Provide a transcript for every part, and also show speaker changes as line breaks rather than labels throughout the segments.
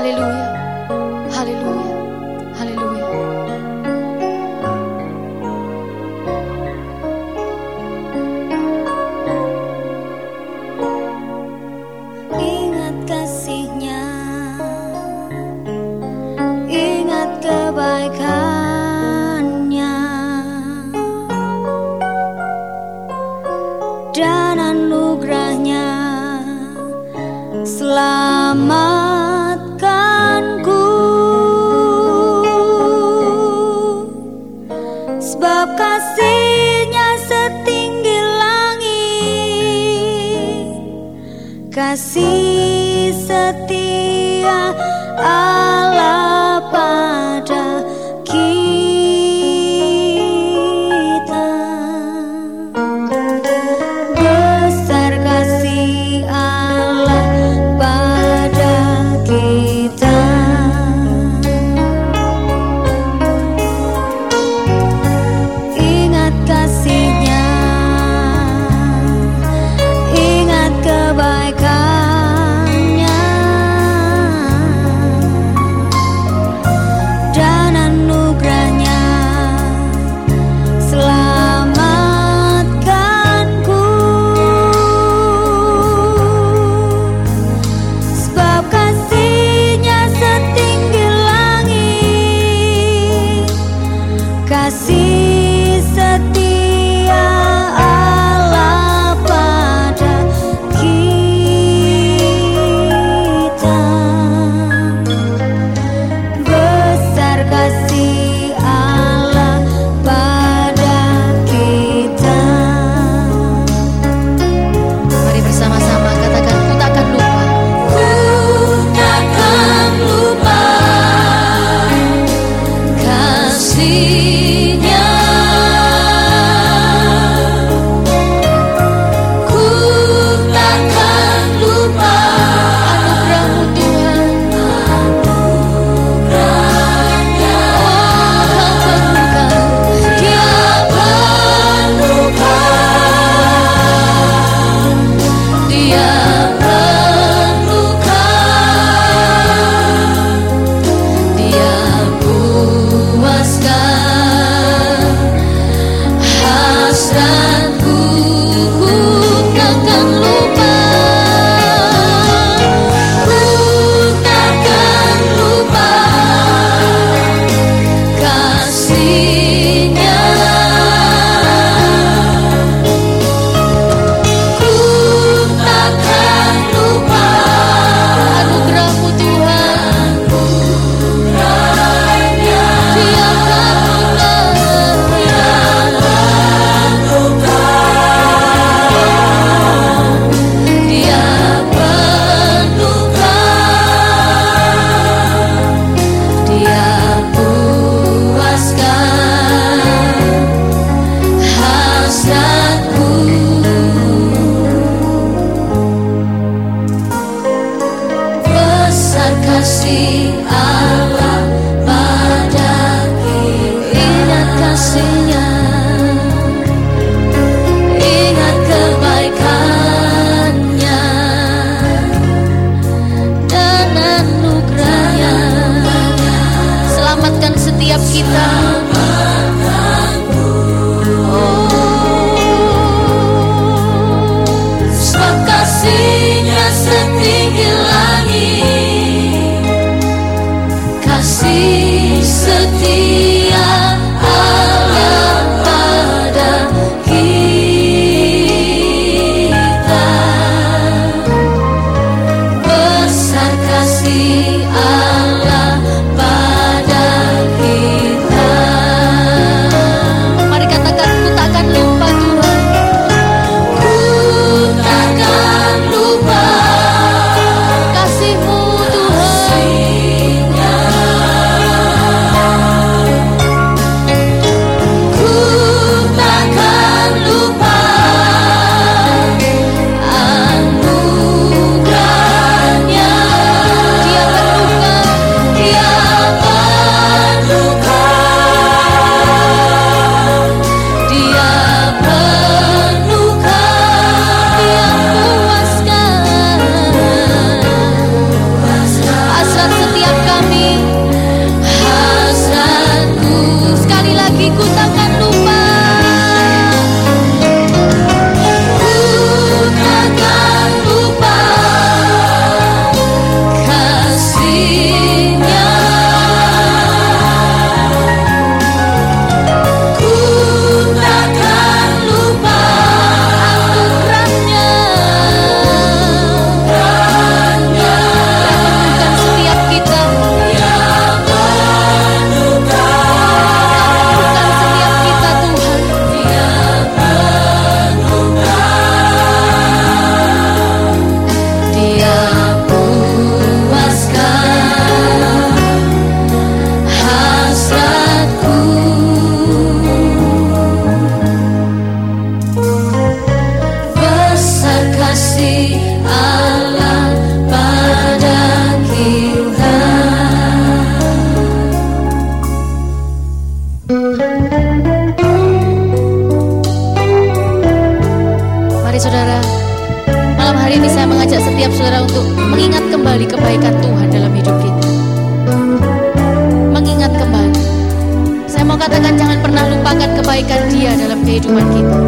Aleluya. Setia angkat kebaikan dia dalam kehidupan kita.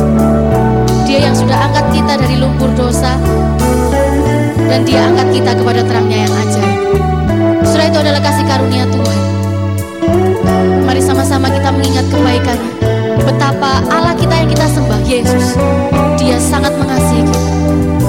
Dia yang sudah angkat kita dari lumpur dosa dan dia angkat kita kepada terangnya yang ajaib. Surah itu adalah kasih karunia Tuhan. Mari sama-sama kita mengingat kebaikannya. Betapa Allah kita yang kita sembah, Yesus, dia sangat mengasihi kita.